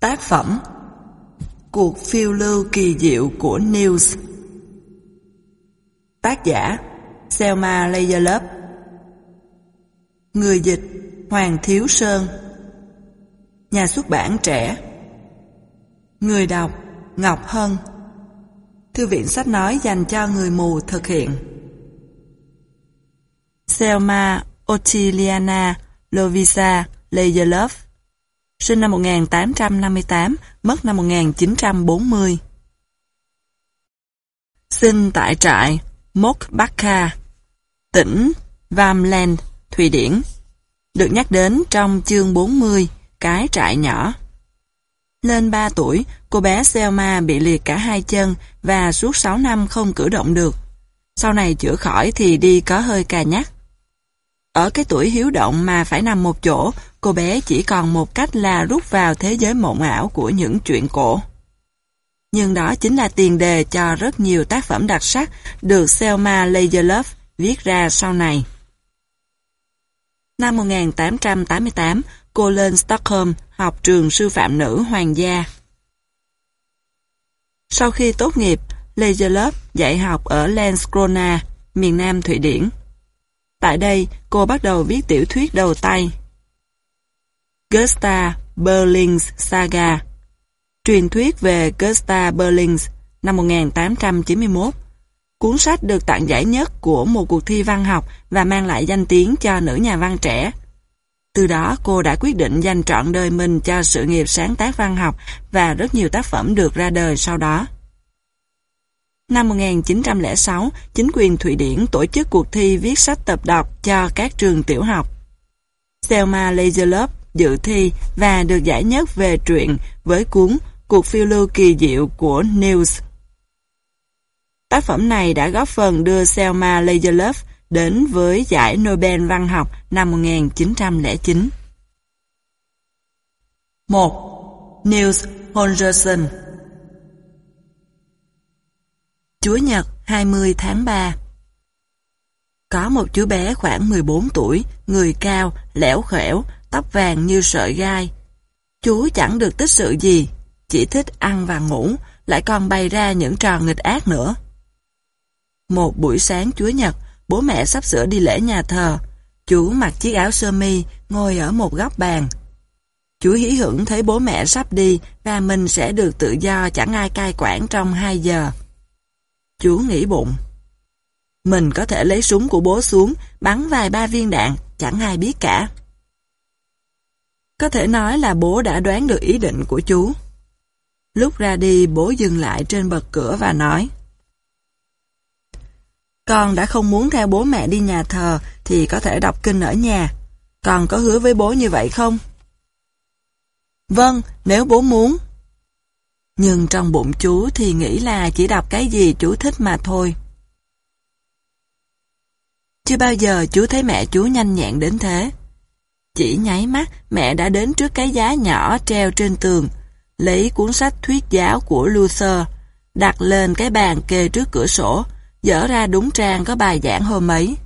Tác phẩm Cuộc phiêu lưu kỳ diệu của News Tác giả Selma Layerlöp Người dịch Hoàng Thiếu Sơn. Nhà xuất bản trẻ. Người đọc Ngọc Hân. Thư viện sách nói dành cho người mù thực hiện. Selma Otiliana Lovisa Layerlöf sinh năm 1858, mất năm 1940. Sinh tại trại Mokbakka, tỉnh Vamland, Thụy Điển. Được nhắc đến trong chương 40, cái trại nhỏ. Lên 3 tuổi, cô bé Selma bị liệt cả hai chân và suốt 6 năm không cử động được. Sau này chữa khỏi thì đi có hơi cà nhắc. Ở cái tuổi hiếu động mà phải nằm một chỗ, cô bé chỉ còn một cách là rút vào thế giới mộng ảo của những chuyện cổ. Nhưng đó chính là tiền đề cho rất nhiều tác phẩm đặc sắc được Selma Lagerlöf viết ra sau này. Năm 1888, cô lên Stockholm học trường sư phạm nữ hoàng gia. Sau khi tốt nghiệp, Lagerlöf dạy học ở Landskrona, miền Nam Thụy Điển. Tại đây, cô bắt đầu viết tiểu thuyết đầu tay. Gustav Berling's Saga Truyền thuyết về Gustav Berling's năm 1891 Cuốn sách được tặng giải nhất của một cuộc thi văn học và mang lại danh tiếng cho nữ nhà văn trẻ. Từ đó cô đã quyết định dành trọn đời mình cho sự nghiệp sáng tác văn học và rất nhiều tác phẩm được ra đời sau đó. Năm 1906, chính quyền Thụy Điển tổ chức cuộc thi viết sách tập đọc cho các trường tiểu học. Selma Lagerlöf dự thi và được giải nhất về truyện với cuốn Cuộc phiêu lưu kỳ diệu của News. Tác phẩm này đã góp phần đưa Selma Lagerlöf đến với giải Nobel văn học năm 1909. 1. Niels Holgersen Chúa Nhật 20 tháng 3 Có một chú bé khoảng 14 tuổi, người cao, lẻo khẻo, tóc vàng như sợi gai. Chú chẳng được tích sự gì, chỉ thích ăn và ngủ, lại còn bày ra những trò nghịch ác nữa. Một buổi sáng Chúa Nhật, bố mẹ sắp sửa đi lễ nhà thờ. Chú mặc chiếc áo sơ mi, ngồi ở một góc bàn. Chú hí hưởng thấy bố mẹ sắp đi và mình sẽ được tự do chẳng ai cai quản trong 2 giờ. Chú nghĩ bụng. Mình có thể lấy súng của bố xuống, bắn vài ba viên đạn, chẳng ai biết cả. Có thể nói là bố đã đoán được ý định của chú. Lúc ra đi, bố dừng lại trên bậc cửa và nói Con đã không muốn theo bố mẹ đi nhà thờ thì có thể đọc kinh ở nhà. Con có hứa với bố như vậy không? Vâng, nếu bố muốn. Nhưng trong bụng chú thì nghĩ là chỉ đọc cái gì chú thích mà thôi. Chưa bao giờ chú thấy mẹ chú nhanh nhẹn đến thế. Chỉ nháy mắt, mẹ đã đến trước cái giá nhỏ treo trên tường, lấy cuốn sách thuyết giáo của Luther, đặt lên cái bàn kê trước cửa sổ, dở ra đúng trang có bài giảng hôm ấy.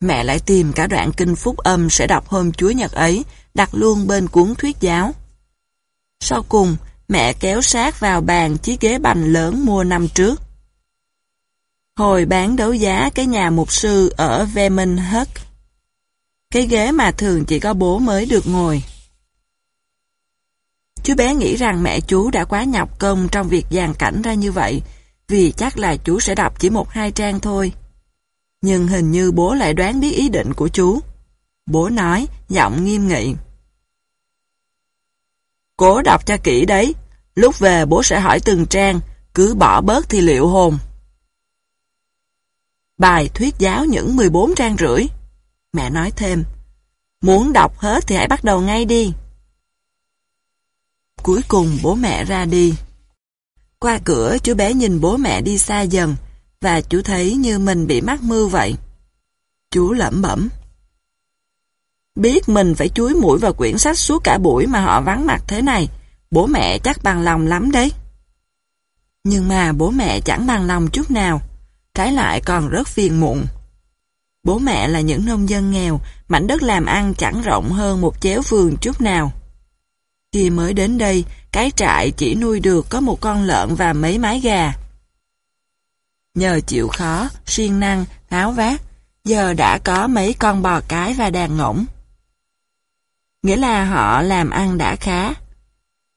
Mẹ lại tìm cả đoạn kinh phúc âm sẽ đọc hôm Chúa Nhật ấy, đặt luôn bên cuốn thuyết giáo. Sau cùng, mẹ kéo sát vào bàn chiếc ghế bành lớn mua năm trước. Hồi bán đấu giá cái nhà mục sư ở Vemenhut, cái ghế mà thường chỉ có bố mới được ngồi. Chú bé nghĩ rằng mẹ chú đã quá nhọc công trong việc dàn cảnh ra như vậy, vì chắc là chú sẽ đọc chỉ một hai trang thôi. Nhưng hình như bố lại đoán biết ý định của chú. Bố nói, giọng nghiêm nghị. Cố đọc cho kỹ đấy, lúc về bố sẽ hỏi từng trang, cứ bỏ bớt thì liệu hồn. Bài thuyết giáo những 14 trang rưỡi. Mẹ nói thêm, muốn đọc hết thì hãy bắt đầu ngay đi. Cuối cùng bố mẹ ra đi. Qua cửa chú bé nhìn bố mẹ đi xa dần và chú thấy như mình bị mắc mưu vậy. Chú lẩm bẩm. Biết mình phải chuối mũi vào quyển sách suốt cả buổi mà họ vắng mặt thế này, bố mẹ chắc bằng lòng lắm đấy. Nhưng mà bố mẹ chẳng bằng lòng chút nào, trái lại còn rất phiền muộn. Bố mẹ là những nông dân nghèo, mảnh đất làm ăn chẳng rộng hơn một chéo vườn chút nào. Khi mới đến đây, cái trại chỉ nuôi được có một con lợn và mấy mái gà. Nhờ chịu khó, siêng năng, háo vát, giờ đã có mấy con bò cái và đàn ngỗng. Nghĩa là họ làm ăn đã khá.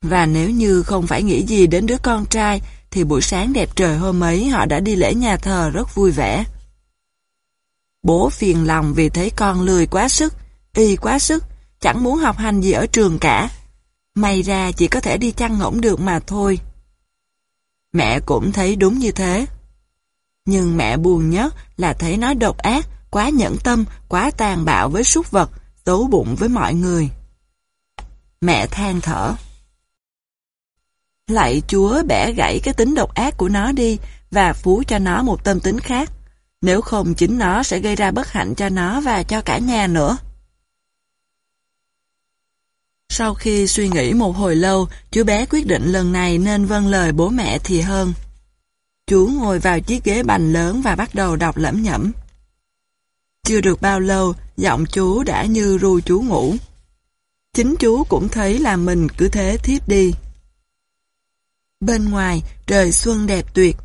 Và nếu như không phải nghĩ gì đến đứa con trai, thì buổi sáng đẹp trời hôm ấy họ đã đi lễ nhà thờ rất vui vẻ. Bố phiền lòng vì thấy con lười quá sức, y quá sức, chẳng muốn học hành gì ở trường cả. May ra chỉ có thể đi chăn ngỗng được mà thôi. Mẹ cũng thấy đúng như thế. Nhưng mẹ buồn nhất là thấy nó độc ác, quá nhẫn tâm, quá tàn bạo với súc vật, xấu bụng với mọi người. Mẹ than thở. Lạy Chúa bẻ gãy cái tính độc ác của nó đi và phú cho nó một tâm tính khác. Nếu không chính nó sẽ gây ra bất hạnh cho nó và cho cả nhà nữa. Sau khi suy nghĩ một hồi lâu, chú bé quyết định lần này nên vâng lời bố mẹ thì hơn. Chú ngồi vào chiếc ghế bành lớn và bắt đầu đọc lẩm nhẩm. Chưa được bao lâu, giọng chú đã như ru chú ngủ. Chính chú cũng thấy là mình cứ thế thiếp đi. Bên ngoài, trời xuân đẹp tuyệt.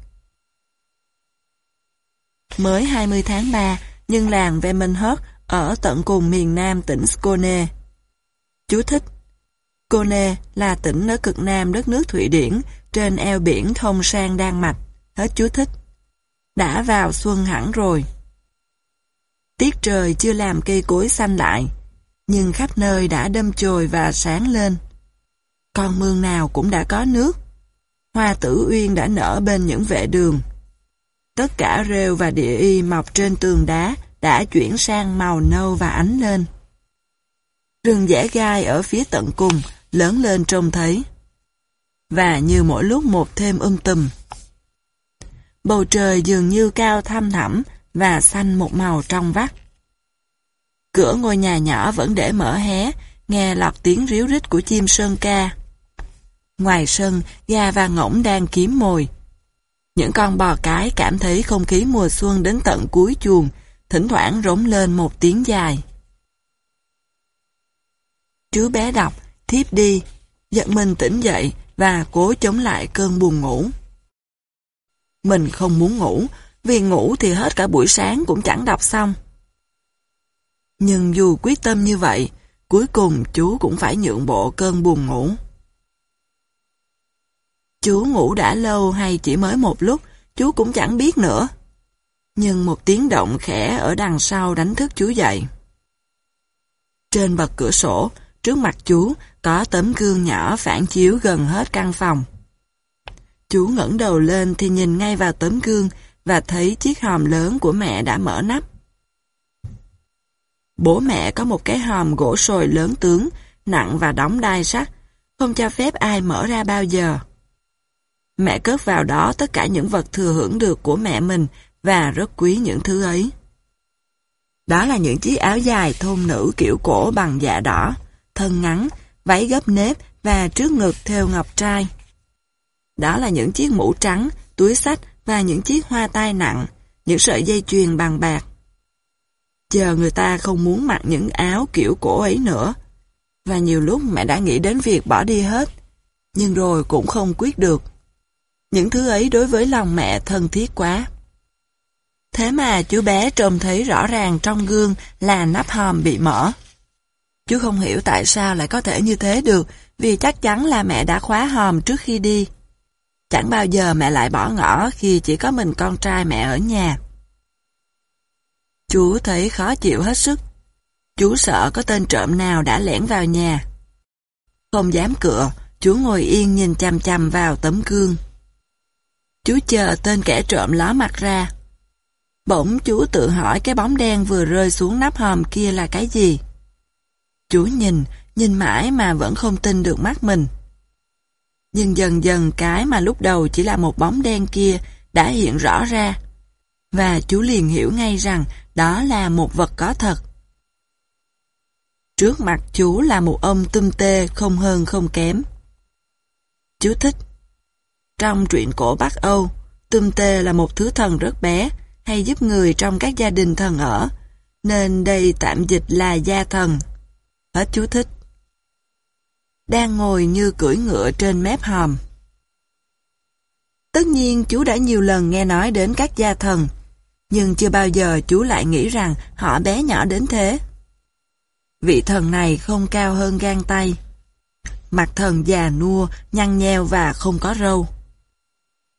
Mới 20 tháng 3, nhưng làng Vemenhut ở tận cùng miền nam tỉnh Skåne. Chú thích Skåne là tỉnh ở cực nam đất nước Thụy Điển, trên eo biển thông sang Đan Mạch. Hết chú thích. Đã vào xuân hẳn rồi. Tiết trời chưa làm cây cối xanh lại, nhưng khắp nơi đã đâm chồi và sáng lên. Con mương nào cũng đã có nước. Hoa tử uyên đã nở bên những vệ đường. Tất cả rêu và địa y mọc trên tường đá đã chuyển sang màu nâu và ánh lên. Rừng dẻ gai ở phía tận cùng lớn lên trông thấy. Và như mỗi lúc một thêm um tùm. Bầu trời dường như cao thăm thẳm và xanh một màu trong vắt. Cửa ngôi nhà nhỏ vẫn để mở hé, nghe lọt tiếng ríu rít của chim sơn ca. Ngoài sân, gà và ngỗng đang kiếm mồi. Những con bò cái cảm thấy không khí mùa xuân đến tận cuối chuồng, thỉnh thoảng rống lên một tiếng dài. Chú bé đọc, thiếp đi, giật mình tỉnh dậy và cố chống lại cơn buồn ngủ. Mình không muốn ngủ, vì ngủ thì hết cả buổi sáng cũng chẳng đọc xong. Nhưng dù quyết tâm như vậy, cuối cùng chú cũng phải nhượng bộ cơn buồn ngủ. Chú ngủ đã lâu hay chỉ mới một lúc, chú cũng chẳng biết nữa. Nhưng một tiếng động khẽ ở đằng sau đánh thức chú dậy. Trên bậc cửa sổ, trước mặt chú có tấm gương nhỏ phản chiếu gần hết căn phòng. Chú ngẩng đầu lên thì nhìn ngay vào tấm gương và thấy chiếc hòm lớn của mẹ đã mở nắp. Bố mẹ có một cái hòm gỗ sồi lớn tướng, nặng và đóng đai sắt, không cho phép ai mở ra bao giờ. Mẹ cất vào đó tất cả những vật thừa hưởng được của mẹ mình và rất quý những thứ ấy. Đó là những chiếc áo dài thôn nữ kiểu cổ bằng dạ đỏ, thân ngắn, váy gấp nếp và trước ngực theo ngọc trai. Đó là những chiếc mũ trắng, túi sách và những chiếc hoa tai nặng, những sợi dây chuyền bằng bạc. Chờ người ta không muốn mặc những áo kiểu cổ ấy nữa. Và nhiều lúc mẹ đã nghĩ đến việc bỏ đi hết, nhưng rồi cũng không quyết được. Những thứ ấy đối với lòng mẹ thân thiết quá. Thế mà chú bé trông thấy rõ ràng trong gương là nắp hòm bị mở. Chú không hiểu tại sao lại có thể như thế được, vì chắc chắn là mẹ đã khóa hòm trước khi đi. Chẳng bao giờ mẹ lại bỏ ngỏ khi chỉ có mình con trai mẹ ở nhà. Chú thấy khó chịu hết sức. Chú sợ có tên trộm nào đã lẻn vào nhà. Không dám cựa, chú ngồi yên nhìn chằm chằm vào tấm gương. Chú chờ tên kẻ trộm ló mặt ra. Bỗng chú tự hỏi cái bóng đen vừa rơi xuống nắp hòm kia là cái gì. Chú nhìn, nhìn mãi mà vẫn không tin được mắt mình. Nhưng dần dần cái mà lúc đầu chỉ là một bóng đen kia đã hiện rõ ra. Và chú liền hiểu ngay rằng đó là một vật có thật. Trước mặt chú là một ông tum tê không hơn không kém. Chú thích trong truyện cổ Bắc Âu, tum tê là một thứ thần rất bé, hay giúp người trong các gia đình thần ở, nên đây tạm dịch là gia thần. Hết chú thích. đang ngồi như cưỡi ngựa trên mép hòm. Tất nhiên chú đã nhiều lần nghe nói đến các gia thần, nhưng chưa bao giờ chú lại nghĩ rằng họ bé nhỏ đến thế. Vị thần này không cao hơn gan tay. Mặt thần già nua, nhăn nheo và không có râu.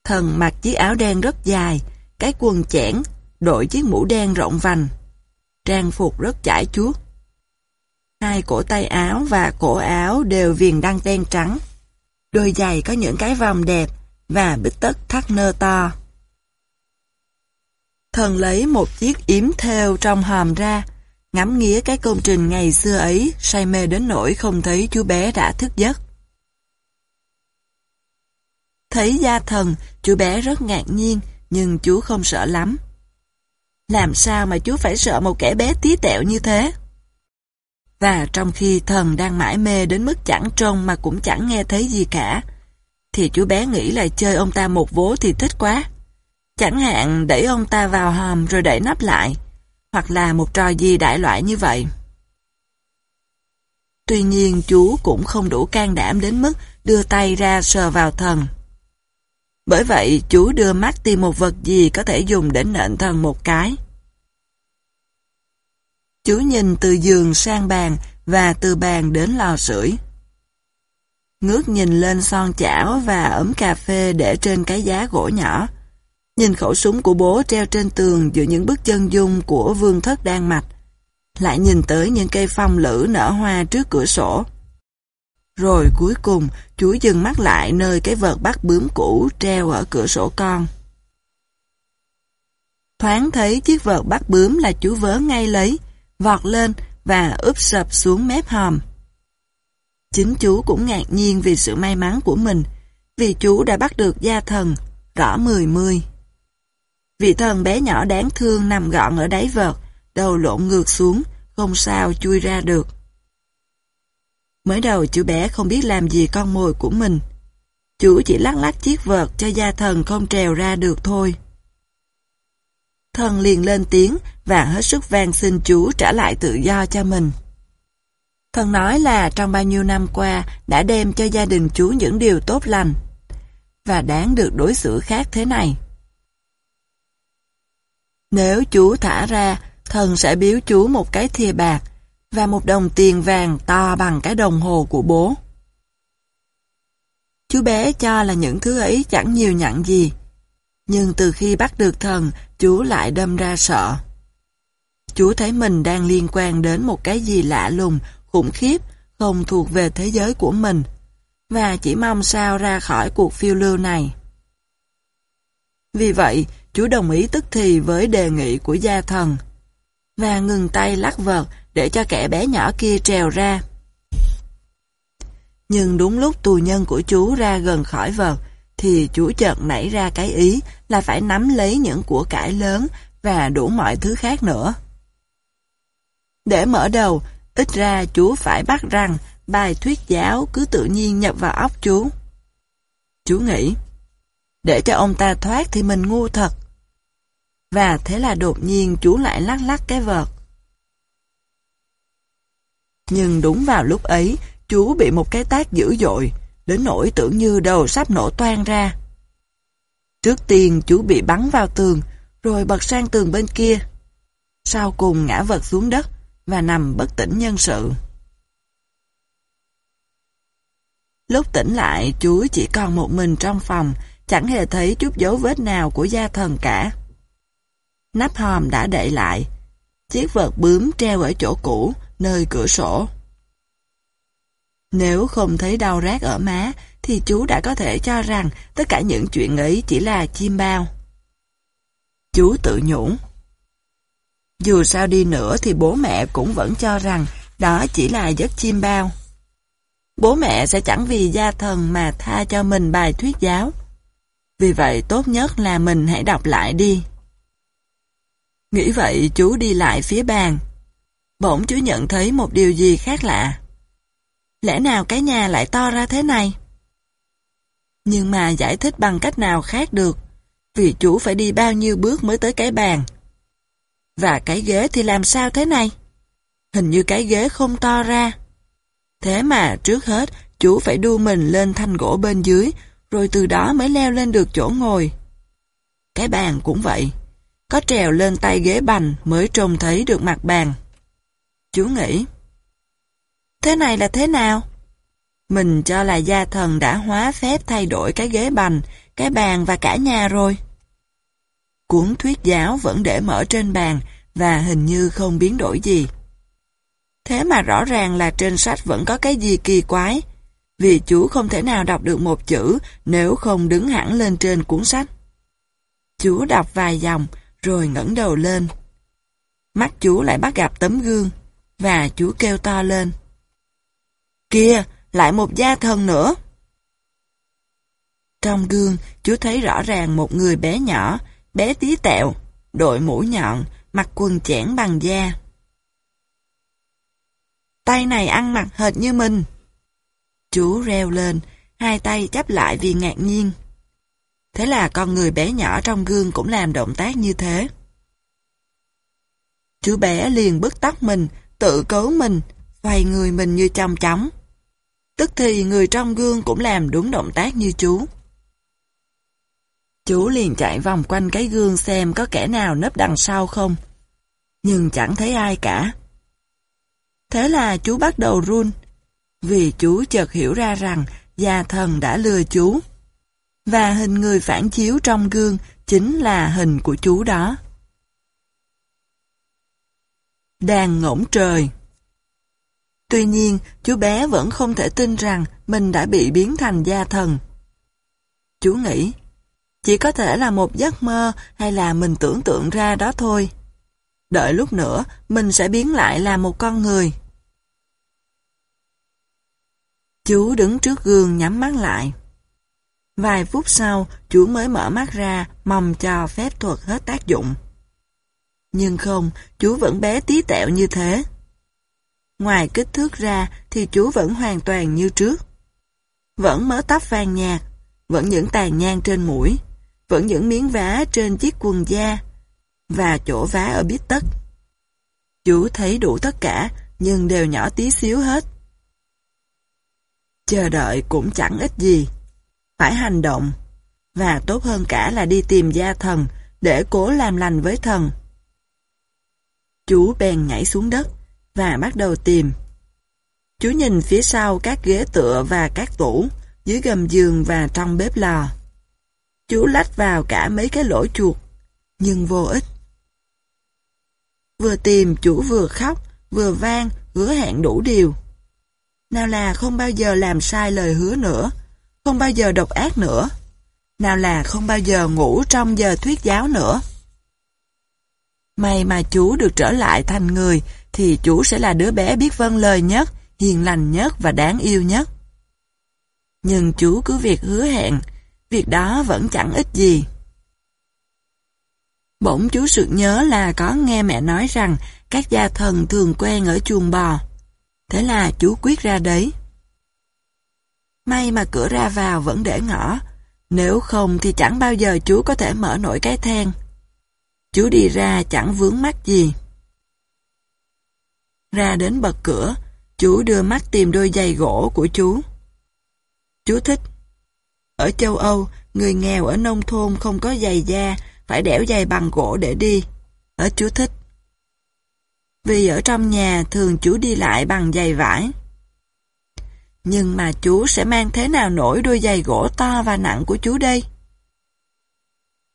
Thần mặc chiếc áo đen rất dài, cái quần chẽn, đội chiếc mũ đen rộng vành. Trang phục rất chải chuốt. Hai cổ tay áo và cổ áo đều viền đăng ten trắng. Đôi giày có những cái vòng đẹp và bích tất thắt nơ to. Thần lấy một chiếc yếm theo trong hòm ra, ngắm nghía cái công trình ngày xưa ấy, say mê đến nỗi không thấy chú bé đã thức giấc. Thấy gia thần, chú bé rất ngạc nhiên, nhưng chú không sợ lắm. Làm sao mà chú phải sợ một kẻ bé tí tẹo như thế? Và trong khi thần đang mãi mê đến mức chẳng trông mà cũng chẳng nghe thấy gì cả, thì chú bé nghĩ là chơi ông ta một vố thì thích quá. Chẳng hạn đẩy ông ta vào hòm rồi đẩy nắp lại, hoặc là một trò gì đại loại như vậy. Tuy nhiên chú cũng không đủ can đảm đến mức đưa tay ra sờ vào thần. Bởi vậy, chú đưa mắt tìm một vật gì có thể dùng để nện thần một cái. Chú nhìn từ giường sang bàn và từ bàn đến lò sưởi. Ngước nhìn lên son chảo và ấm cà phê để trên cái giá gỗ nhỏ. Nhìn khẩu súng của bố treo trên tường giữa những bức chân dung của vương thất Đan Mạch. Lại nhìn tới những cây phong lữ nở hoa trước cửa sổ. Rồi cuối cùng, chú dừng mắt lại nơi cái vợt bắt bướm cũ treo ở cửa sổ con. Thoáng thấy chiếc vợt bắt bướm là chú vớ ngay lấy, vọt lên và úp sập xuống mép hòm. Chính chú cũng ngạc nhiên vì sự may mắn của mình, vì chú đã bắt được gia thần, rõ mười mươi. Vị thần bé nhỏ đáng thương nằm gọn ở đáy vợt, đầu lộn ngược xuống, không sao chui ra được. Mới đầu chú bé không biết làm gì con mồi của mình. Chú chỉ lắc lắc chiếc vợt cho gia thần không trèo ra được thôi. Thần liền lên tiếng và hết sức van xin chú trả lại tự do cho mình. Thần nói là trong bao nhiêu năm qua đã đem cho gia đình chú những điều tốt lành và đáng được đối xử khác thế này. Nếu chú thả ra, thần sẽ biếu chú một cái thìa bạc và một đồng tiền vàng to bằng cái đồng hồ của bố. Chú bé cho là những thứ ấy chẳng nhiều nhặn gì, nhưng từ khi bắt được thần, chú lại đâm ra sợ. Chú thấy mình đang liên quan đến một cái gì lạ lùng, khủng khiếp, không thuộc về thế giới của mình, và chỉ mong sao ra khỏi cuộc phiêu lưu này. Vì vậy, chú đồng ý tức thì với đề nghị của gia thần, và ngừng tay lắc vợt để cho kẻ bé nhỏ kia trèo ra. Nhưng đúng lúc tù nhân của chú ra gần khỏi vợt, thì chú chợt nảy ra cái ý là phải nắm lấy những của cải lớn và đủ mọi thứ khác nữa. Để mở đầu, ít ra chú phải bắt rằng bài thuyết giáo cứ tự nhiên nhập vào óc chú. Chú nghĩ, để cho ông ta thoát thì mình ngu thật. Và thế là đột nhiên chú lại lắc lắc cái vợt. Nhưng đúng vào lúc ấy, chú bị một cái tác dữ dội, đến nỗi tưởng như đầu sắp nổ toan ra. Trước tiên chú bị bắn vào tường, rồi bật sang tường bên kia. Sau cùng ngã vật xuống đất và nằm bất tỉnh nhân sự. Lúc tỉnh lại, chú chỉ còn một mình trong phòng, chẳng hề thấy chút dấu vết nào của gia thần cả. Nắp hòm đã đậy lại, chiếc vợt bướm treo ở chỗ cũ, nơi cửa sổ. Nếu không thấy đau rát ở má, thì chú đã có thể cho rằng tất cả những chuyện ấy chỉ là chim bao. Chú tự nhủ. Dù sao đi nữa thì bố mẹ cũng vẫn cho rằng đó chỉ là giấc chim bao. Bố mẹ sẽ chẳng vì gia thần mà tha cho mình bài thuyết giáo. Vì vậy tốt nhất là mình hãy đọc lại đi. Nghĩ vậy chú đi lại phía bàn. Bỗng chú nhận thấy một điều gì khác lạ. Lẽ nào cái nhà lại to ra thế này? Nhưng mà giải thích bằng cách nào khác được, vì chú phải đi bao nhiêu bước mới tới cái bàn. Và cái ghế thì làm sao thế này? Hình như cái ghế không to ra. Thế mà trước hết, chú phải đu mình lên thanh gỗ bên dưới, rồi từ đó mới leo lên được chỗ ngồi. Cái bàn cũng vậy, có trèo lên tay ghế bành mới trông thấy được mặt bàn. Chú nghĩ, thế này là thế nào? Mình cho là gia thần đã hóa phép thay đổi cái ghế bành, cái bàn và cả nhà rồi. Cuốn thuyết giáo vẫn để mở trên bàn và hình như không biến đổi gì. Thế mà rõ ràng là trên sách vẫn có cái gì kỳ quái, vì chú không thể nào đọc được một chữ nếu không đứng hẳn lên trên cuốn sách. Chú đọc vài dòng, rồi ngẩng đầu lên. Mắt chú lại bắt gặp tấm gương, và chú kêu to lên. Kìa, lại một gia thần nữa. Trong gương, chú thấy rõ ràng một người bé nhỏ, bé tí tẹo, đội mũ nhọn, mặc quần chẽn bằng da. Tay này ăn mặc hệt như mình. Chú reo lên, hai tay chắp lại vì ngạc nhiên. Thế là con người bé nhỏ trong gương cũng làm động tác như thế. Chú bé liền bứt tóc mình, tự cấu mình, xoay người mình như trong chóng. Tức thì người trong gương cũng làm đúng động tác như chú. Chú liền chạy vòng quanh cái gương xem có kẻ nào nấp đằng sau không. Nhưng chẳng thấy ai cả. Thế là chú bắt đầu run, vì chú chợt hiểu ra rằng gia thần đã lừa chú. Và hình người phản chiếu trong gương chính là hình của chú đó. Đàn ngỗng trời Tuy nhiên, chú bé vẫn không thể tin rằng mình đã bị biến thành gia thần. Chú nghĩ, chỉ có thể là một giấc mơ hay là mình tưởng tượng ra đó thôi. Đợi lúc nữa, mình sẽ biến lại là một con người. Chú đứng trước gương nhắm mắt lại. Vài phút sau, chú mới mở mắt ra, mong cho phép thuật hết tác dụng. Nhưng không, chú vẫn bé tí tẹo như thế. Ngoài kích thước ra thì chú vẫn hoàn toàn như trước. Vẫn mớ tóc vàng nhạt, vẫn những tàn nhang trên mũi, vẫn những miếng vá trên chiếc quần da và chỗ vá ở bít tất. Chú thấy đủ tất cả nhưng đều nhỏ tí xíu hết. Chờ đợi cũng chẳng ích gì. Phải hành động. Và tốt hơn cả là đi tìm gia thần để cố làm lành với thần. Chú bèn nhảy xuống đất và bắt đầu tìm. Chú nhìn phía sau các ghế tựa và các tủ, dưới gầm giường và trong bếp lò. Chú lách vào cả mấy cái lỗ chuột, nhưng vô ích. Vừa tìm chủ vừa khóc, vừa vang, hứa hẹn đủ điều. Nào là không bao giờ làm sai lời hứa nữa, không bao giờ độc ác nữa. Nào là không bao giờ ngủ trong giờ thuyết giáo nữa. May mà chú được trở lại thành người thì chú sẽ là đứa bé biết vâng lời nhất, hiền lành nhất và đáng yêu nhất. Nhưng chú cứ việc hứa hẹn, việc đó vẫn chẳng ích gì. Bỗng chú sực nhớ là có nghe mẹ nói rằng các gia thần thường quen ở chuồng bò. Thế là chú quyết ra đấy. May mà cửa ra vào vẫn để ngõ, nếu không thì chẳng bao giờ chú có thể mở nổi cái then. Chú đi ra chẳng vướng mắt gì. Ra đến bật cửa, chú đưa mắt tìm đôi giày gỗ của chú. Chú thích. Ở châu Âu, người nghèo ở nông thôn không có giày da, phải đẽo giày bằng gỗ để đi. Ở chú thích. Vì ở trong nhà thường chú đi lại bằng giày vải. Nhưng mà chú sẽ mang thế nào nổi đôi giày gỗ to và nặng của chú đây?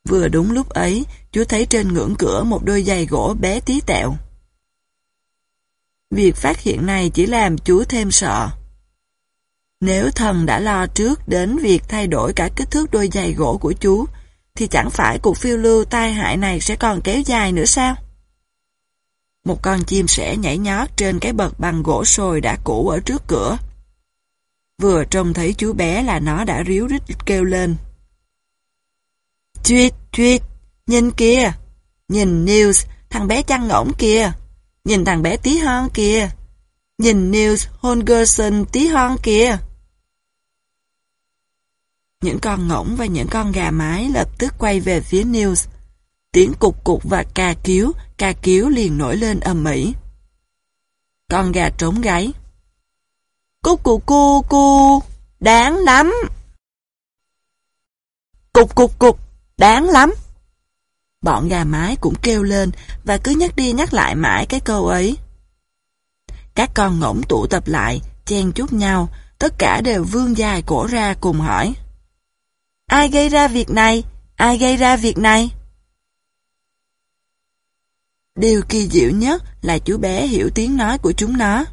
Vừa đúng lúc ấy, chú thấy trên ngưỡng cửa một đôi giày gỗ bé tí tẹo. Việc phát hiện này chỉ làm chú thêm sợ. Nếu thần đã lo trước đến việc thay đổi cả kích thước đôi giày gỗ của chú, thì chẳng phải cuộc phiêu lưu tai hại này sẽ còn kéo dài nữa sao? Một con chim sẻ nhảy nhót trên cái bậc bằng gỗ sồi đã cũ ở trước cửa. Vừa trông thấy chú bé là nó đã ríu rít kêu lên. Tuyết, tuyết, nhìn kìa, nhìn News, thằng bé chăn ngỗng kìa. Nhìn thằng bé tí hon kìa. Nhìn News Holgerson tí hon kìa. Những con ngỗng và những con gà mái lập tức quay về phía news Tiếng cục cục và cà cứu, cà cứu liền nổi lên ầm ĩ. Con gà trống gáy. Cúc cục cu cu, đáng lắm. Cục cục cục, đáng lắm. Bọn gà mái cũng kêu lên và cứ nhắc đi nhắc lại mãi cái câu ấy. Các con ngỗng tụ tập lại, chen chúc nhau, tất cả đều vươn dài cổ ra cùng hỏi. Ai gây ra việc này? Ai gây ra việc này? Điều kỳ diệu nhất là chú bé hiểu tiếng nói của chúng nó.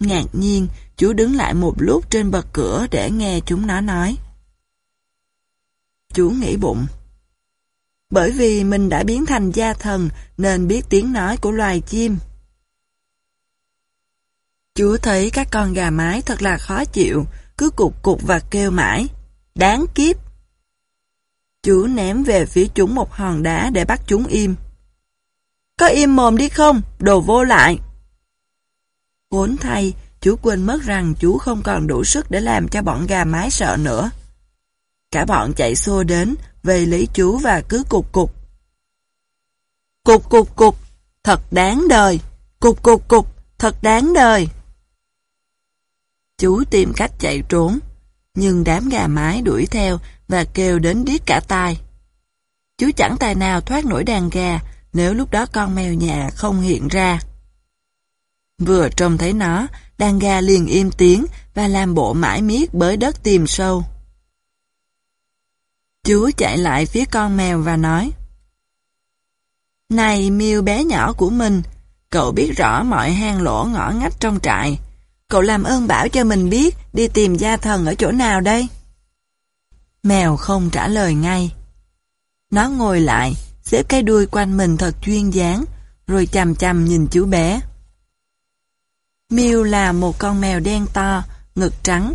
Ngạc nhiên, chú đứng lại một lúc trên bậc cửa để nghe chúng nó nói. Chú nghĩ bụng. Bởi vì mình đã biến thành gia thần nên biết tiếng nói của loài chim. Chú thấy các con gà mái thật là khó chịu, cứ cục cục và kêu mãi. Đáng kiếp! Chú ném về phía chúng một hòn đá để bắt chúng im. Có im mồm đi không? Đồ vô lại! Khốn thay, chú quên mất rằng chú không còn đủ sức để làm cho bọn gà mái sợ nữa. Cả bọn chạy xô đến, về lấy chú và cứ cục cục. Cục cục cục, thật đáng đời. Cục cục cục, thật đáng đời. Chú tìm cách chạy trốn, nhưng đám gà mái đuổi theo và kêu đến điếc cả tai. Chú chẳng tài nào thoát nổi đàn gà nếu lúc đó con mèo nhà không hiện ra. Vừa trông thấy nó, đàn gà liền im tiếng và làm bộ mãi miết bới đất tìm sâu. Chú chạy lại phía con mèo và nói Này miêu bé nhỏ của mình, cậu biết rõ mọi hang lỗ ngõ ngách trong trại. Cậu làm ơn bảo cho mình biết đi tìm gia thần ở chỗ nào đây? Mèo không trả lời ngay. Nó ngồi lại, xếp cái đuôi quanh mình thật chuyên dáng, rồi chằm chằm nhìn chú bé. Miêu là một con mèo đen to, ngực trắng.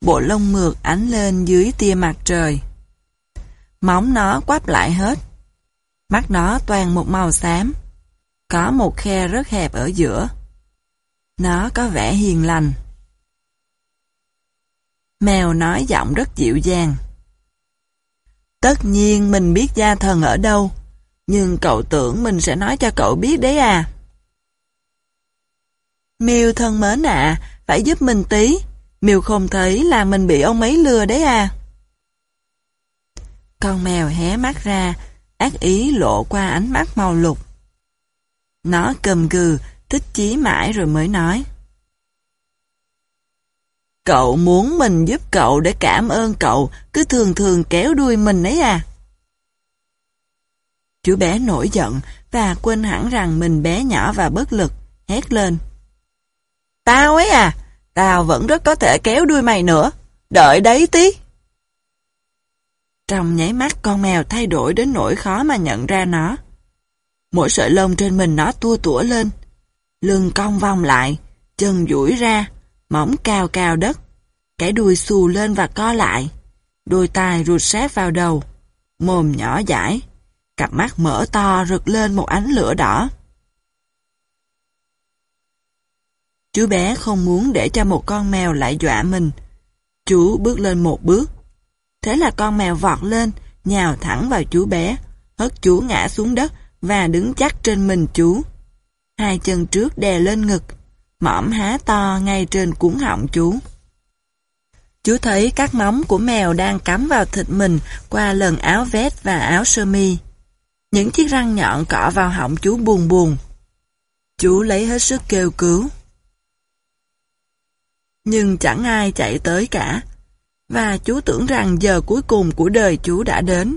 Bộ lông mượt ánh lên dưới tia mặt trời. Móng nó quắp lại hết. Mắt nó toàn một màu xám. Có một khe rất hẹp ở giữa. Nó có vẻ hiền lành. Mèo nói giọng rất dịu dàng. Tất nhiên mình biết gia thần ở đâu, nhưng cậu tưởng mình sẽ nói cho cậu biết đấy à. Miêu thân mến ạ, phải giúp mình tí. Miêu không thấy là mình bị ông ấy lừa đấy à. Con mèo hé mắt ra, ác ý lộ qua ánh mắt màu lục. Nó cầm gừ, thích chí mãi rồi mới nói. Cậu muốn mình giúp cậu để cảm ơn cậu, cứ thường thường kéo đuôi mình ấy à. Chú bé nổi giận và quên hẳn rằng mình bé nhỏ và bất lực, hét lên. Tao ấy à, tao vẫn rất có thể kéo đuôi mày nữa, đợi đấy tí. Trong nháy mắt con mèo thay đổi đến nỗi khó mà nhận ra nó. Mỗi sợi lông trên mình nó tua tủa lên. Lưng cong vòng lại, chân duỗi ra, móng cao cao đất. Cái đuôi xù lên và co lại. Đôi tai rụt sát vào đầu. Mồm nhỏ dãi. Cặp mắt mở to rực lên một ánh lửa đỏ. Chú bé không muốn để cho một con mèo lại dọa mình. Chú bước lên một bước, Thế là con mèo vọt lên, nhào thẳng vào chú bé, hất chú ngã xuống đất và đứng chắc trên mình chú. Hai chân trước đè lên ngực, mõm há to ngay trên cuốn họng chú. Chú thấy các móng của mèo đang cắm vào thịt mình qua lần áo vest và áo sơ mi. Những chiếc răng nhọn cọ vào họng chú buồn buồn. Chú lấy hết sức kêu cứu. Nhưng chẳng ai chạy tới cả, và chú tưởng rằng giờ cuối cùng của đời chú đã đến.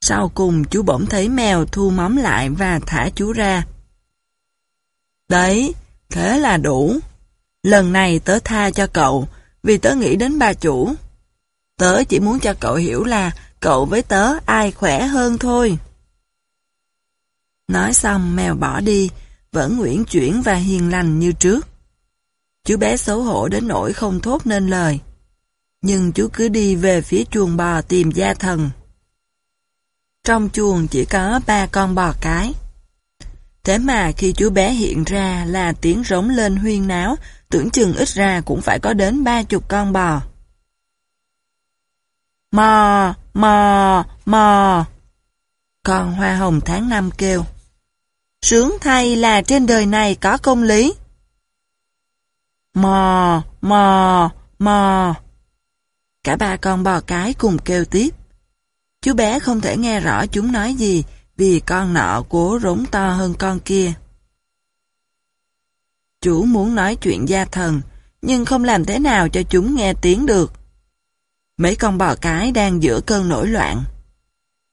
Sau cùng chú bỗng thấy mèo thu móng lại và thả chú ra. Đấy, thế là đủ. Lần này tớ tha cho cậu, vì tớ nghĩ đến bà chủ. Tớ chỉ muốn cho cậu hiểu là cậu với tớ ai khỏe hơn thôi. Nói xong mèo bỏ đi, vẫn nguyễn chuyển và hiền lành như trước. Chú bé xấu hổ đến nỗi không thốt nên lời nhưng chú cứ đi về phía chuồng bò tìm gia thần. Trong chuồng chỉ có ba con bò cái. Thế mà khi chú bé hiện ra là tiếng rống lên huyên náo, tưởng chừng ít ra cũng phải có đến ba chục con bò. Mò, mò, mò. Con hoa hồng tháng năm kêu. Sướng thay là trên đời này có công lý. Mò, mò, mò. Cả ba con bò cái cùng kêu tiếp. Chú bé không thể nghe rõ chúng nói gì vì con nọ cố rống to hơn con kia. Chủ muốn nói chuyện gia thần, nhưng không làm thế nào cho chúng nghe tiếng được. Mấy con bò cái đang giữa cơn nổi loạn.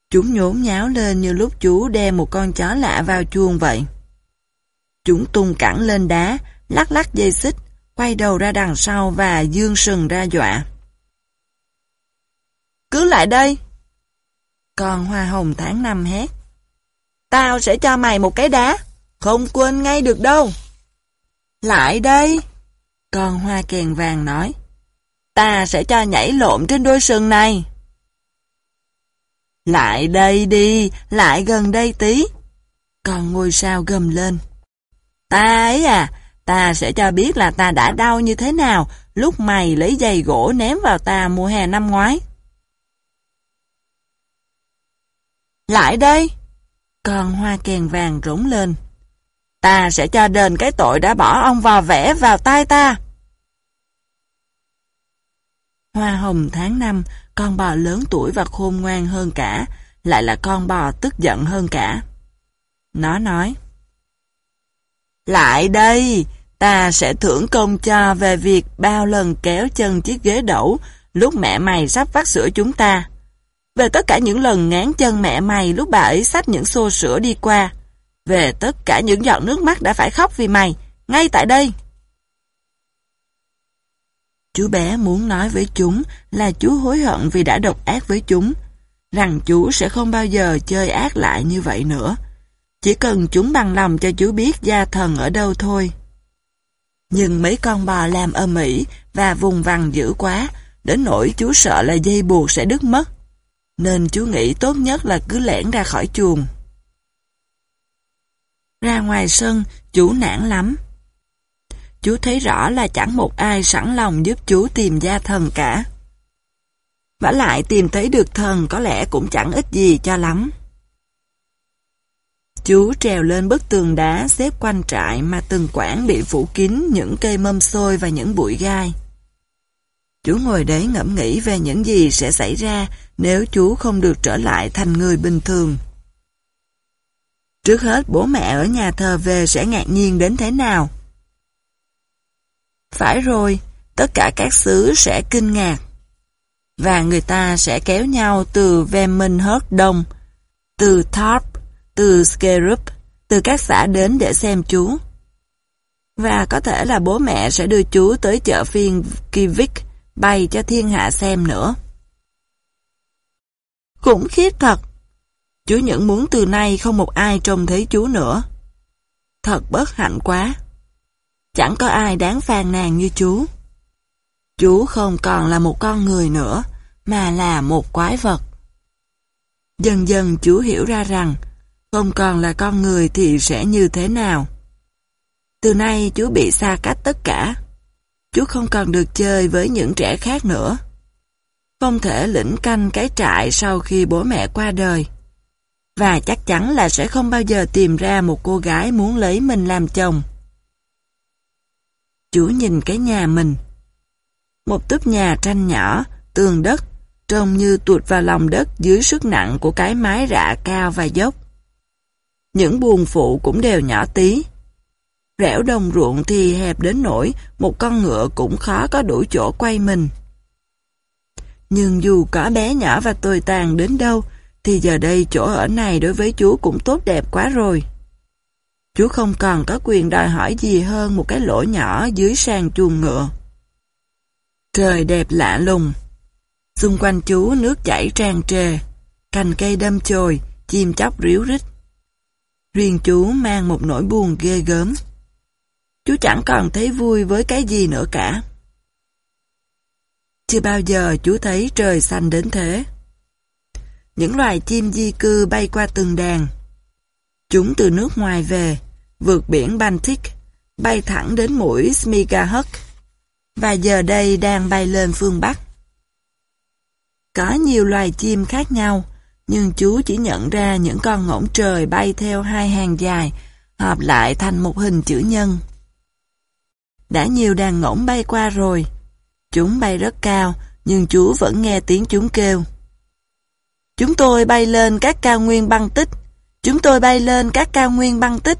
Chúng nhốn nháo lên như lúc chú đem một con chó lạ vào chuông vậy. Chúng tung cẳng lên đá, lắc lắc dây xích, quay đầu ra đằng sau và dương sừng ra dọa. Cứ lại đây! còn hoa hồng tháng năm hét. Tao sẽ cho mày một cái đá, không quên ngay được đâu. Lại đây! còn hoa kèn vàng nói. Ta sẽ cho nhảy lộn trên đôi sừng này. Lại đây đi, lại gần đây tí. còn ngôi sao gầm lên. Ta ấy à, ta sẽ cho biết là ta đã đau như thế nào lúc mày lấy giày gỗ ném vào ta mùa hè năm ngoái. Lại đây! Con hoa kèn vàng rống lên. Ta sẽ cho đền cái tội đã bỏ ông vò vẽ vào tay ta. Hoa hồng tháng năm, con bò lớn tuổi và khôn ngoan hơn cả, lại là con bò tức giận hơn cả. Nó nói, Lại đây, ta sẽ thưởng công cho về việc bao lần kéo chân chiếc ghế đẩu lúc mẹ mày sắp vắt sữa chúng ta. Về tất cả những lần ngán chân mẹ mày lúc bà ấy xách những xô sữa đi qua. Về tất cả những giọt nước mắt đã phải khóc vì mày, ngay tại đây. Chú bé muốn nói với chúng là chú hối hận vì đã độc ác với chúng, rằng chú sẽ không bao giờ chơi ác lại như vậy nữa. Chỉ cần chúng bằng lòng cho chú biết gia thần ở đâu thôi. Nhưng mấy con bò làm ơ mỹ và vùng vằng dữ quá, đến nỗi chú sợ là dây buộc sẽ đứt mất. Nên chú nghĩ tốt nhất là cứ lẻn ra khỏi chuồng. Ra ngoài sân, chú nản lắm. Chú thấy rõ là chẳng một ai sẵn lòng giúp chú tìm ra thần cả. Và lại tìm thấy được thần có lẽ cũng chẳng ít gì cho lắm. Chú trèo lên bức tường đá xếp quanh trại mà từng quảng bị phủ kín những cây mâm xôi và những bụi gai. Chú ngồi đấy ngẫm nghĩ về những gì sẽ xảy ra nếu chú không được trở lại thành người bình thường. Trước hết bố mẹ ở nhà thờ về sẽ ngạc nhiên đến thế nào? Phải rồi, tất cả các xứ sẽ kinh ngạc. Và người ta sẽ kéo nhau từ Vemenhurst Đông, từ Thorpe, từ Skerup, từ các xã đến để xem chú. Và có thể là bố mẹ sẽ đưa chú tới chợ phiên Kivik bày cho thiên hạ xem nữa. Khủng khiếp thật. Chú những muốn từ nay không một ai trông thấy chú nữa. Thật bất hạnh quá. Chẳng có ai đáng phàn nàn như chú. Chú không còn là một con người nữa, mà là một quái vật. Dần dần chú hiểu ra rằng, không còn là con người thì sẽ như thế nào. Từ nay chú bị xa cách tất cả. Chú không còn được chơi với những trẻ khác nữa. Không thể lĩnh canh cái trại sau khi bố mẹ qua đời. Và chắc chắn là sẽ không bao giờ tìm ra một cô gái muốn lấy mình làm chồng. Chú nhìn cái nhà mình. Một túp nhà tranh nhỏ, tường đất, trông như tuột vào lòng đất dưới sức nặng của cái mái rạ cao và dốc. Những buồng phụ cũng đều nhỏ tí. Rẽo đồng ruộng thì hẹp đến nỗi một con ngựa cũng khó có đủ chỗ quay mình. Nhưng dù có bé nhỏ và tồi tàn đến đâu, thì giờ đây chỗ ở này đối với chú cũng tốt đẹp quá rồi. Chú không còn có quyền đòi hỏi gì hơn một cái lỗ nhỏ dưới sàn chuồng ngựa. Trời đẹp lạ lùng. Xung quanh chú nước chảy tràn trề, cành cây đâm chồi, chim chóc ríu rít. Riêng chú mang một nỗi buồn ghê gớm. Chú chẳng còn thấy vui với cái gì nữa cả. Chưa bao giờ chú thấy trời xanh đến thế. Những loài chim di cư bay qua từng đàn. Chúng từ nước ngoài về, vượt biển Baltic, bay thẳng đến mũi Smigahuk, và giờ đây đang bay lên phương Bắc. Có nhiều loài chim khác nhau, nhưng chú chỉ nhận ra những con ngỗng trời bay theo hai hàng dài, hợp lại thành một hình chữ nhân đã nhiều đàn ngỗng bay qua rồi. Chúng bay rất cao, nhưng chú vẫn nghe tiếng chúng kêu. Chúng tôi bay lên các cao nguyên băng tích. Chúng tôi bay lên các cao nguyên băng tích.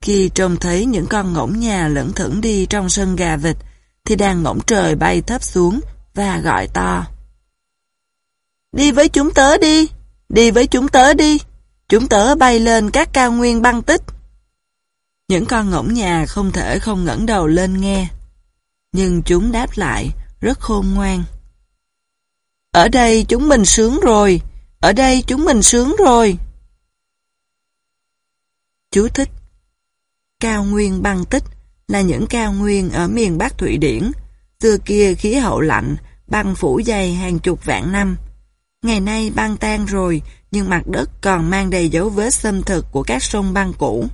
Khi trông thấy những con ngỗng nhà lẫn thẫn đi trong sân gà vịt, thì đàn ngỗng trời bay thấp xuống và gọi to. Đi với chúng tớ đi, đi với chúng tớ đi, chúng tớ bay lên các cao nguyên băng tích. Những con ngỗng nhà không thể không ngẩng đầu lên nghe. Nhưng chúng đáp lại, rất khôn ngoan. Ở đây chúng mình sướng rồi, ở đây chúng mình sướng rồi. Chú thích Cao nguyên băng tích là những cao nguyên ở miền Bắc Thụy Điển. Xưa kia khí hậu lạnh, băng phủ dày hàng chục vạn năm. Ngày nay băng tan rồi, nhưng mặt đất còn mang đầy dấu vết xâm thực của các sông băng cũ.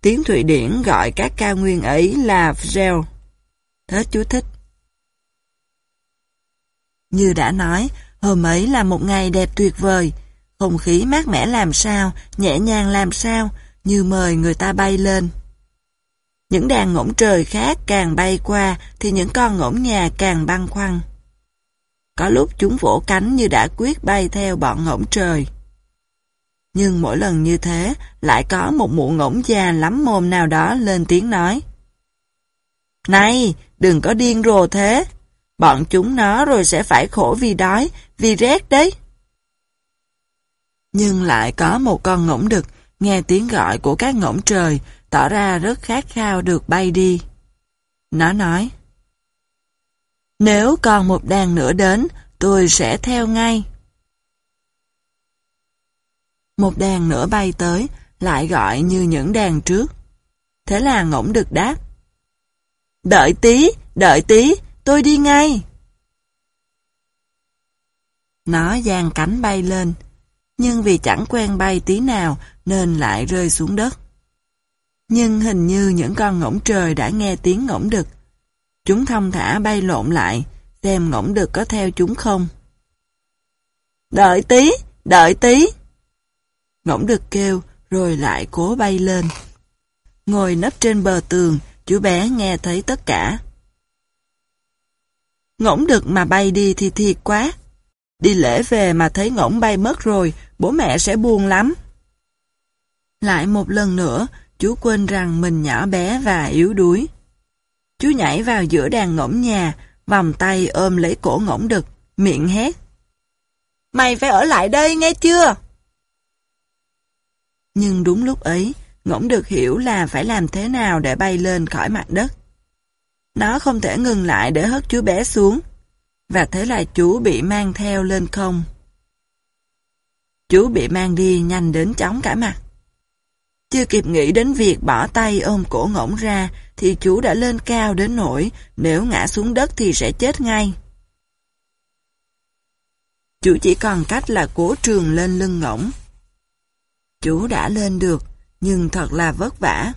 Tiếng Thụy Điển gọi các cao nguyên ấy là Fjell. Hết chú thích. Như đã nói, hôm ấy là một ngày đẹp tuyệt vời. Không khí mát mẻ làm sao, nhẹ nhàng làm sao, như mời người ta bay lên. Những đàn ngỗng trời khác càng bay qua thì những con ngỗng nhà càng băng khoăn. Có lúc chúng vỗ cánh như đã quyết bay theo bọn ngỗng trời. Nhưng mỗi lần như thế, lại có một mụ ngỗng già lắm mồm nào đó lên tiếng nói. Này, đừng có điên rồ thế. Bọn chúng nó rồi sẽ phải khổ vì đói, vì rét đấy. Nhưng lại có một con ngỗng đực nghe tiếng gọi của các ngỗng trời, tỏ ra rất khát khao được bay đi. Nó nói, Nếu còn một đàn nữa đến, tôi sẽ theo ngay. Một đàn nữa bay tới, lại gọi như những đàn trước. Thế là ngỗng được đáp. Đợi tí, đợi tí, tôi đi ngay. Nó giang cánh bay lên, nhưng vì chẳng quen bay tí nào nên lại rơi xuống đất. Nhưng hình như những con ngỗng trời đã nghe tiếng ngỗng đực. Chúng thông thả bay lộn lại, xem ngỗng đực có theo chúng không. Đợi tí, đợi tí. Ngỗng được kêu, rồi lại cố bay lên. Ngồi nấp trên bờ tường, chú bé nghe thấy tất cả. Ngỗng được mà bay đi thì thiệt quá. Đi lễ về mà thấy ngỗng bay mất rồi, bố mẹ sẽ buồn lắm. Lại một lần nữa, chú quên rằng mình nhỏ bé và yếu đuối. Chú nhảy vào giữa đàn ngỗng nhà, vòng tay ôm lấy cổ ngỗng đực, miệng hét. Mày phải ở lại đây nghe chưa? Nhưng đúng lúc ấy, ngỗng được hiểu là phải làm thế nào để bay lên khỏi mặt đất. Nó không thể ngừng lại để hất chú bé xuống, và thế là chú bị mang theo lên không. Chú bị mang đi nhanh đến chóng cả mặt. Chưa kịp nghĩ đến việc bỏ tay ôm cổ ngỗng ra, thì chú đã lên cao đến nỗi nếu ngã xuống đất thì sẽ chết ngay. Chú chỉ còn cách là cố trường lên lưng ngỗng. Chú đã lên được, nhưng thật là vất vả.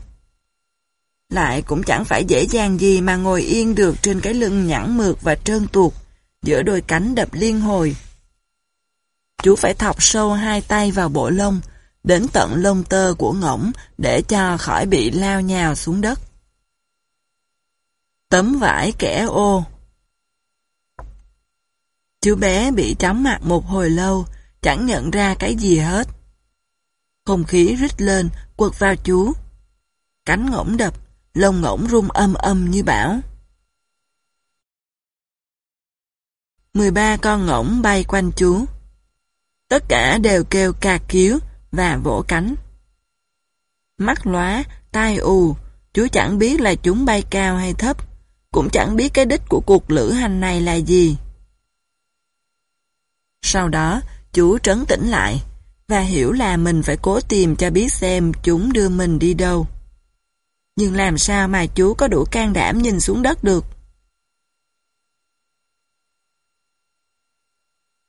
Lại cũng chẳng phải dễ dàng gì mà ngồi yên được trên cái lưng nhẵn mượt và trơn tuột, giữa đôi cánh đập liên hồi. Chú phải thọc sâu hai tay vào bộ lông, đến tận lông tơ của ngỗng để cho khỏi bị lao nhào xuống đất. Tấm vải kẻ ô Chú bé bị chóng mặt một hồi lâu, chẳng nhận ra cái gì hết. Không khí rít lên, quật vào chú. Cánh ngỗng đập, lông ngỗng rung âm âm như bão. 13 con ngỗng bay quanh chú. Tất cả đều kêu cà cứu và vỗ cánh. Mắt lóa, tai ù, chú chẳng biết là chúng bay cao hay thấp, cũng chẳng biết cái đích của cuộc lữ hành này là gì. Sau đó, chú trấn tĩnh lại, và hiểu là mình phải cố tìm cho biết xem chúng đưa mình đi đâu. Nhưng làm sao mà chú có đủ can đảm nhìn xuống đất được?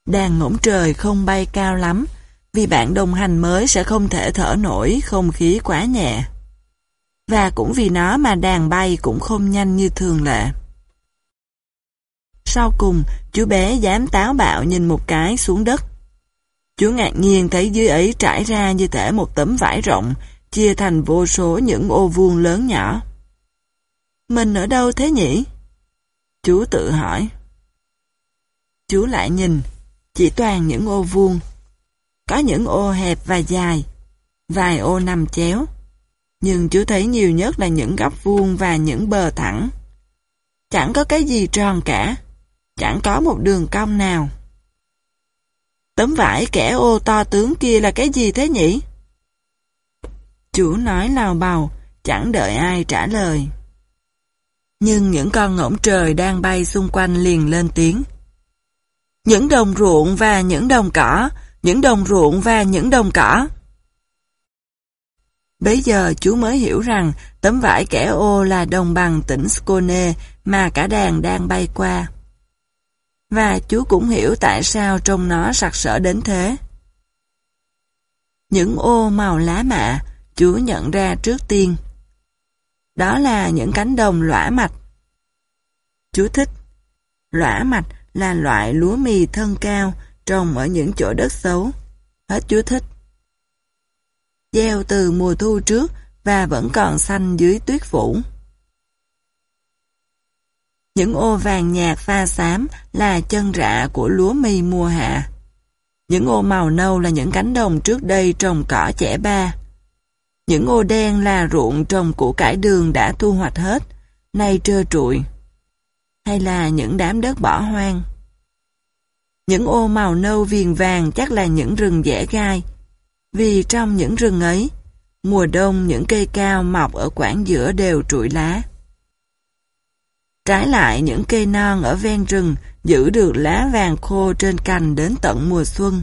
Đàn ngỗng trời không bay cao lắm, vì bạn đồng hành mới sẽ không thể thở nổi không khí quá nhẹ. Và cũng vì nó mà đàn bay cũng không nhanh như thường lệ. Sau cùng, chú bé dám táo bạo nhìn một cái xuống đất. Chú ngạc nhiên thấy dưới ấy trải ra như thể một tấm vải rộng, chia thành vô số những ô vuông lớn nhỏ. Mình ở đâu thế nhỉ? Chú tự hỏi. Chú lại nhìn, chỉ toàn những ô vuông. Có những ô hẹp và dài, vài ô nằm chéo. Nhưng chú thấy nhiều nhất là những góc vuông và những bờ thẳng. Chẳng có cái gì tròn cả, chẳng có một đường cong nào. Tấm vải kẻ ô to tướng kia là cái gì thế nhỉ? Chủ nói lào bào, chẳng đợi ai trả lời. Nhưng những con ngỗng trời đang bay xung quanh liền lên tiếng. Những đồng ruộng và những đồng cỏ, những đồng ruộng và những đồng cỏ. bây giờ chú mới hiểu rằng tấm vải kẻ ô là đồng bằng tỉnh Skone mà cả đàn đang bay qua. Và chú cũng hiểu tại sao trông nó sặc sỡ đến thế. Những ô màu lá mạ, chú nhận ra trước tiên. Đó là những cánh đồng lõa mạch. Chú thích. Lõa mạch là loại lúa mì thân cao trồng ở những chỗ đất xấu. Hết chú thích. Gieo từ mùa thu trước và vẫn còn xanh dưới tuyết phủ. Những ô vàng nhạt pha xám là chân rạ của lúa mì mùa hạ. Những ô màu nâu là những cánh đồng trước đây trồng cỏ chẻ ba. Những ô đen là ruộng trồng củ cải đường đã thu hoạch hết, nay trơ trụi. Hay là những đám đất bỏ hoang. Những ô màu nâu viền vàng chắc là những rừng dẻ gai. Vì trong những rừng ấy, mùa đông những cây cao mọc ở quảng giữa đều trụi lá. Trái lại những cây non ở ven rừng giữ được lá vàng khô trên cành đến tận mùa xuân.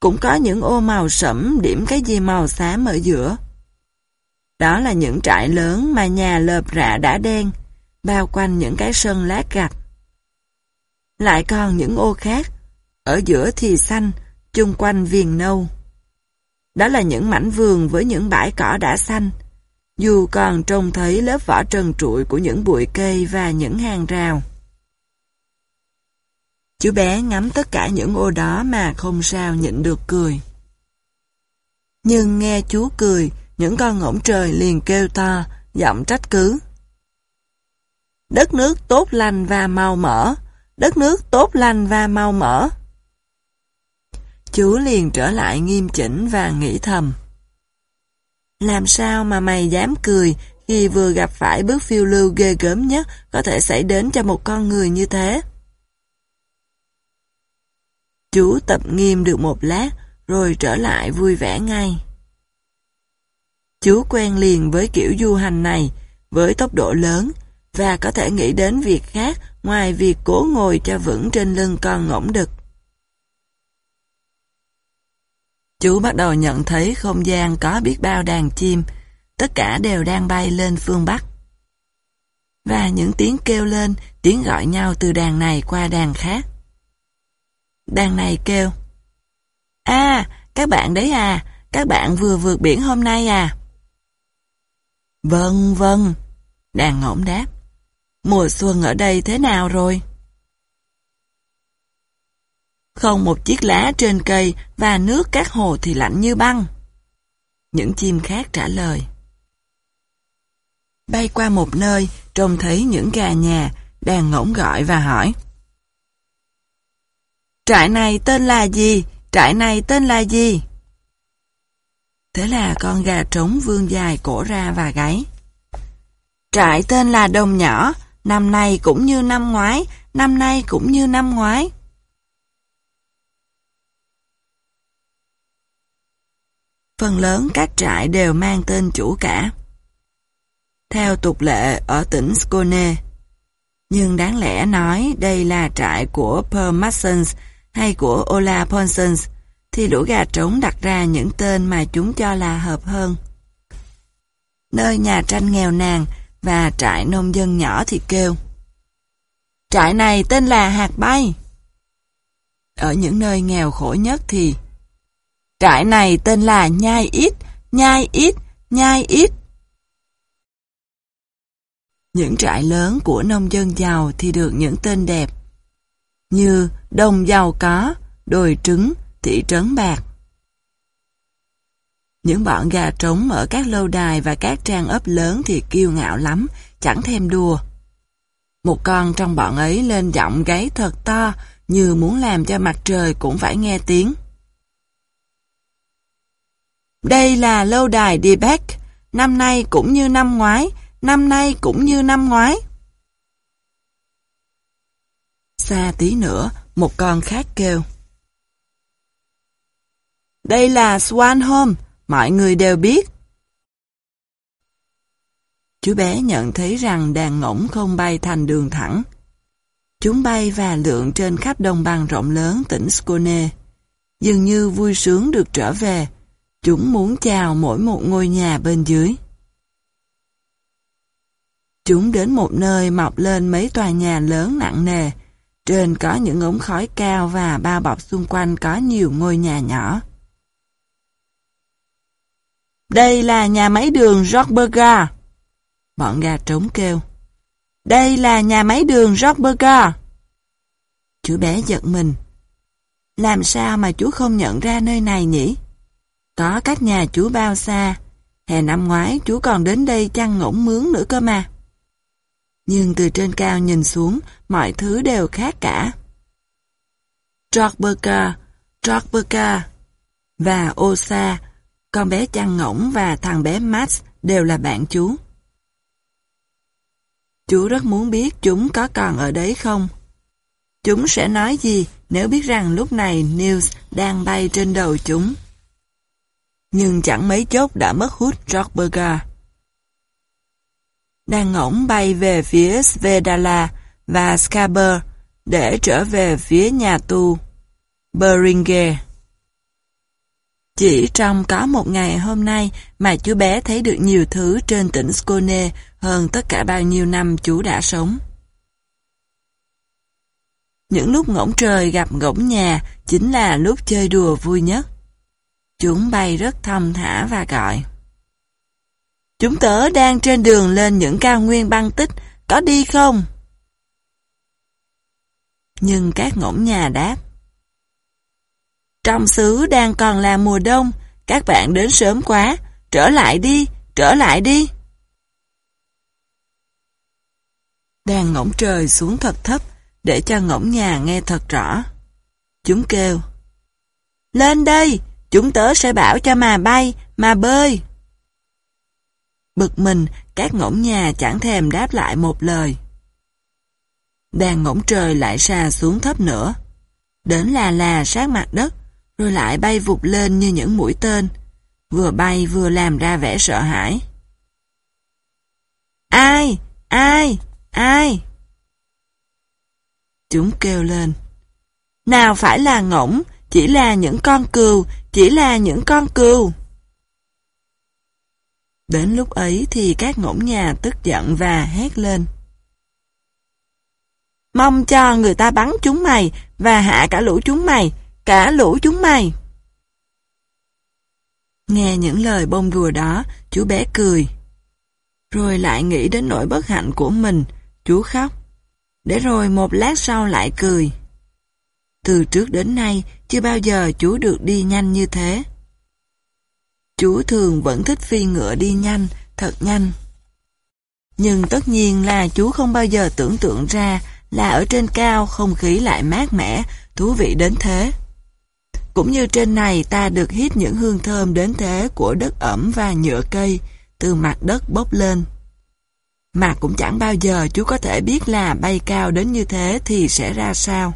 Cũng có những ô màu sẫm điểm cái gì màu xám ở giữa. Đó là những trại lớn mà nhà lợp rạ đã đen, bao quanh những cái sân lá gạch. Lại còn những ô khác, ở giữa thì xanh, chung quanh viền nâu. Đó là những mảnh vườn với những bãi cỏ đã xanh, dù còn trông thấy lớp vỏ trần trụi của những bụi cây và những hàng rào. Chú bé ngắm tất cả những ô đó mà không sao nhịn được cười. Nhưng nghe chú cười, những con ngỗng trời liền kêu to, giọng trách cứ. Đất nước tốt lành và màu mỡ, đất nước tốt lành và màu mỡ. Chú liền trở lại nghiêm chỉnh và nghĩ thầm. Làm sao mà mày dám cười khi vừa gặp phải bước phiêu lưu ghê gớm nhất có thể xảy đến cho một con người như thế? Chú tập nghiêm được một lát, rồi trở lại vui vẻ ngay. Chú quen liền với kiểu du hành này, với tốc độ lớn, và có thể nghĩ đến việc khác ngoài việc cố ngồi cho vững trên lưng con ngỗng đực. Chú bắt đầu nhận thấy không gian có biết bao đàn chim, tất cả đều đang bay lên phương Bắc. Và những tiếng kêu lên, tiếng gọi nhau từ đàn này qua đàn khác. Đàn này kêu, À, các bạn đấy à, các bạn vừa vượt biển hôm nay à? Vâng, vâng, đàn ngỗng đáp. Mùa xuân ở đây thế nào rồi? Không một chiếc lá trên cây và nước các hồ thì lạnh như băng. Những chim khác trả lời. Bay qua một nơi, trông thấy những gà nhà, đang ngỗng gọi và hỏi. Trại này tên là gì? Trại này tên là gì? Thế là con gà trống vươn dài cổ ra và gáy. Trại tên là Đồng Nhỏ, năm nay cũng như năm ngoái, năm nay cũng như năm ngoái. Phần lớn các trại đều mang tên chủ cả. Theo tục lệ ở tỉnh Skåne, nhưng đáng lẽ nói đây là trại của Per Massens hay của Ola Ponsens, thì lũ gà trống đặt ra những tên mà chúng cho là hợp hơn. Nơi nhà tranh nghèo nàn và trại nông dân nhỏ thì kêu. Trại này tên là Hạt Bay. Ở những nơi nghèo khổ nhất thì Trại này tên là Nhai Ít, Nhai Ít, Nhai Ít. Những trại lớn của nông dân giàu thì được những tên đẹp như Đồng Giàu Có, Đồi Trứng, Thị Trấn Bạc. Những bọn gà trống ở các lâu đài và các trang ấp lớn thì kiêu ngạo lắm, chẳng thèm đùa. Một con trong bọn ấy lên giọng gáy thật to, như muốn làm cho mặt trời cũng phải nghe tiếng. Đây là lâu đài Debeck, năm nay cũng như năm ngoái, năm nay cũng như năm ngoái. Xa tí nữa, một con khác kêu. Đây là Swanholm, mọi người đều biết. Chú bé nhận thấy rằng đàn ngỗng không bay thành đường thẳng. Chúng bay và lượn trên khắp đồng bằng rộng lớn tỉnh Skåne. Dường như vui sướng được trở về. Chúng muốn chào mỗi một ngôi nhà bên dưới. Chúng đến một nơi mọc lên mấy tòa nhà lớn nặng nề. Trên có những ống khói cao và bao bọc xung quanh có nhiều ngôi nhà nhỏ. Đây là nhà máy đường Rockburger. Bọn gà trống kêu. Đây là nhà máy đường Rockburger. Chú bé giật mình. Làm sao mà chú không nhận ra nơi này nhỉ? Có cách nhà chú bao xa. Hè năm ngoái chú còn đến đây chăn ngỗng mướn nữa cơ mà. Nhưng từ trên cao nhìn xuống, mọi thứ đều khác cả. Rockburger, Rockburger và Osa, con bé chăn ngỗng và thằng bé Max đều là bạn chú. Chú rất muốn biết chúng có còn ở đấy không? Chúng sẽ nói gì nếu biết rằng lúc này News đang bay trên đầu chúng? Nhưng chẳng mấy chốc đã mất hút Rockburger. Đang ngỗng bay về phía Svedala và Skaber để trở về phía nhà tu Beringe. Chỉ trong có một ngày hôm nay mà chú bé thấy được nhiều thứ trên tỉnh Skåne hơn tất cả bao nhiêu năm chú đã sống. Những lúc ngỗng trời gặp ngỗng nhà chính là lúc chơi đùa vui nhất. Chúng bay rất thong thả và gọi. Chúng tớ đang trên đường lên những cao nguyên băng tích, có đi không? Nhưng các ngỗng nhà đáp. Trong xứ đang còn là mùa đông, các bạn đến sớm quá, trở lại đi, trở lại đi. Đàn ngỗng trời xuống thật thấp, để cho ngỗng nhà nghe thật rõ. Chúng kêu, Lên đây, chúng tớ sẽ bảo cho mà bay, mà bơi. Bực mình, các ngỗng nhà chẳng thèm đáp lại một lời. Đàn ngỗng trời lại xà xuống thấp nữa. Đến là là sát mặt đất, rồi lại bay vụt lên như những mũi tên, vừa bay vừa làm ra vẻ sợ hãi. Ai? Ai? Ai? Chúng kêu lên. Nào phải là ngỗng, chỉ là những con cừu, chỉ là những con cừu. Đến lúc ấy thì các ngỗng nhà tức giận và hét lên. Mong cho người ta bắn chúng mày và hạ cả lũ chúng mày, cả lũ chúng mày. Nghe những lời bông đùa đó, chú bé cười. Rồi lại nghĩ đến nỗi bất hạnh của mình, chú khóc. Để rồi một lát sau lại cười. Từ trước đến nay, chưa bao giờ chú được đi nhanh như thế. Chú thường vẫn thích phi ngựa đi nhanh, thật nhanh. Nhưng tất nhiên là chú không bao giờ tưởng tượng ra là ở trên cao không khí lại mát mẻ, thú vị đến thế. Cũng như trên này ta được hít những hương thơm đến thế của đất ẩm và nhựa cây từ mặt đất bốc lên. Mà cũng chẳng bao giờ chú có thể biết là bay cao đến như thế thì sẽ ra sao.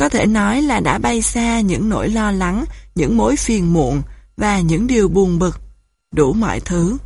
Có thể nói là đã bay xa những nỗi lo lắng, những mối phiền muộn và những điều buồn bực, đủ mọi thứ.